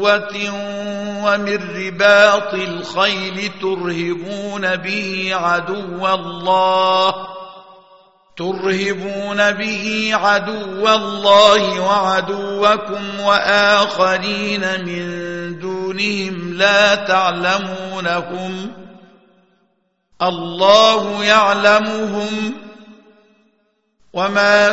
قوة ومن رباط الخيل ترهبون به عدو الله ترهبون به عدو الله وعدوكم وآخرين من دونهم لا تعلمونهم الله يعلمهم وما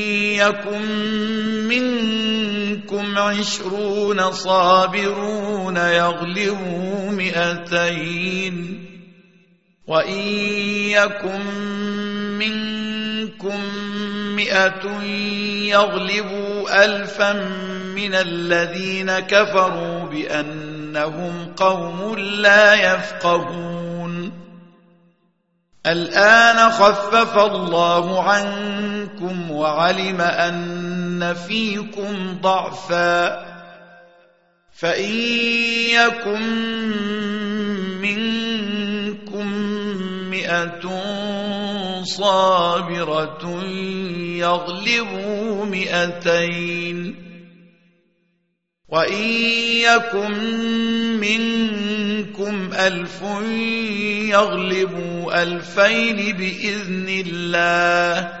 يكن منكم عشرون صابرون يغلبوا مئتين وإن يكن منكم مئة يغلبوا ألفا من الذين كفروا بأنهم قوم لا يفقهون الآن خفف الله عنكم وعلم أن فيكم ضعفا فإن يكن منكم مئة صابرة يغلبوا مئتين وإن يكن منكم ألف يغلبوا ألفين بإذن الله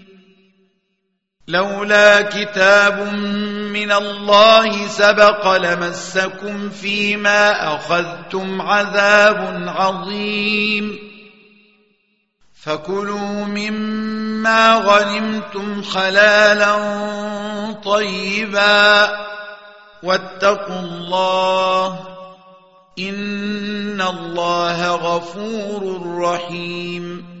لولا كتاب من الله سبق لمسكم فيما أخذتم عذاب عظيم. فكلوا مما غنمتم حلالا طيبا واتقوا الله إن الله غفور رحيم.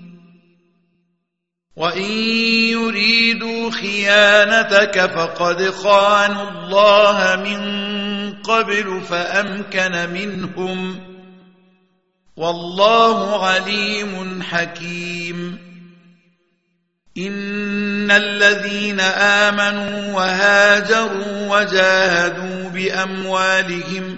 وإن يريدوا خيانتك فقد خانوا الله من قبل فأمكن منهم والله عليم حكيم. إن الذين آمنوا وهاجروا وجاهدوا بأموالهم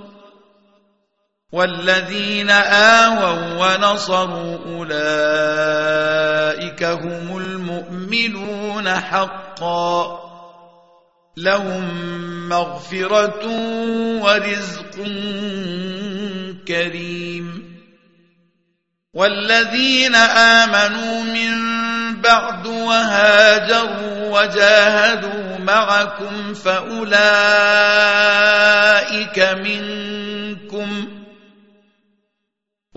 والذين آووا ونصروا أولئك هم المؤمنون حقا. لهم مغفرة ورزق كريم. والذين آمنوا من بعد وهاجروا وجاهدوا معكم فأولئك منكم.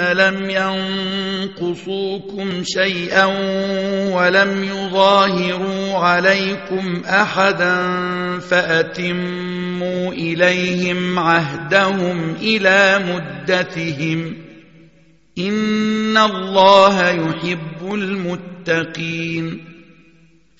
لم ينقصوكم شيئا ولم يظاهروا عليكم أحدا فأتموا إليهم عهدهم إلى مدتهم إن الله يحب المتقين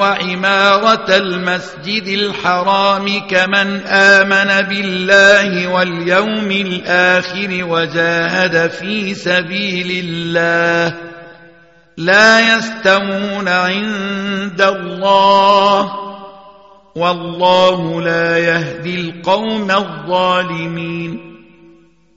وعمارة المسجد الحرام كمن آمن بالله واليوم الآخر وجاهد في سبيل الله لا يستمون عند الله والله لا يهدي القوم الظالمين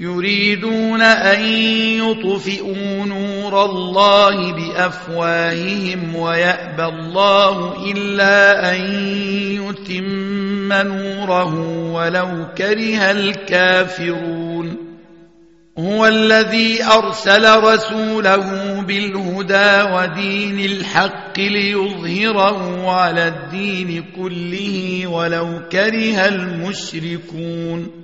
يريدون أن يطفئوا نور الله بأفواههم ويأبى الله إلا أن يتم نوره ولو كره الكافرون. هو الذي أرسل رسوله بالهدى ودين الحق ليظهره على الدين كله ولو كره المشركون.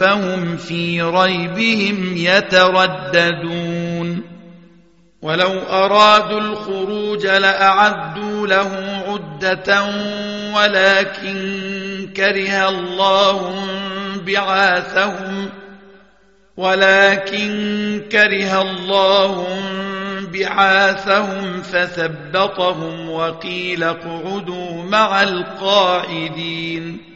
فهم في ريبهم يترددون. ولو أرادوا الخروج لأعدوا له عدة ولكن كره الله بعاثهم ولكن كره الله بعاثهم فثبطهم وقيل اقعدوا مع القاعدين.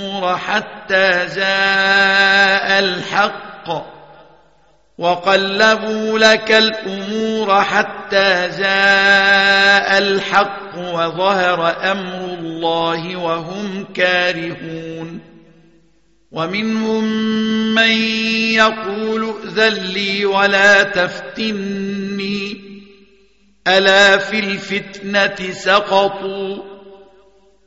حتى جاء الحق وقلبوا لك الأمور حتى جاء الحق وظهر أمر الله وهم كارهون ومنهم من يقول ائذن لي ولا تفتني ألا في الفتنة سقطوا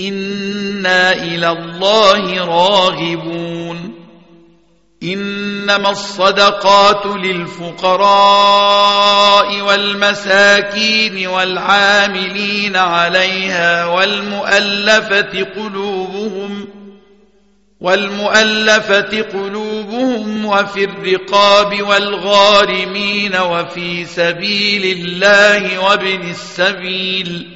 إنا إلى الله راغبون إنما الصدقات للفقراء والمساكين والعاملين عليها والمؤلفة قلوبهم والمؤلفة قلوبهم وفي الرقاب والغارمين وفي سبيل الله وابن السبيل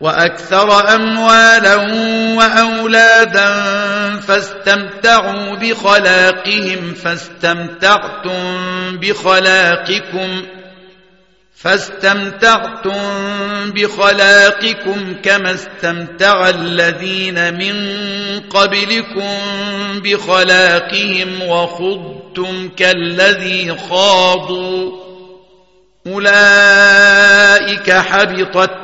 وأكثر أموالا وأولادا فاستمتعوا بخلاقهم فاستمتعتم بخلاقكم فاستمتعتم بخلاقكم كما استمتع الذين من قبلكم بخلاقهم وخضتم كالذي خاضوا. أولئك حبطت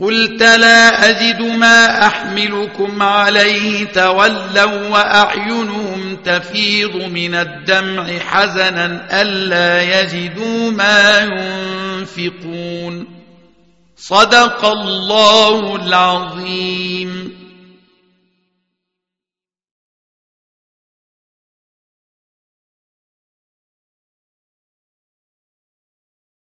قلت لا أجد ما أحملكم عليه تولوا وأعينهم تفيض من الدمع حزنا ألا يجدوا ما ينفقون. صدق الله العظيم.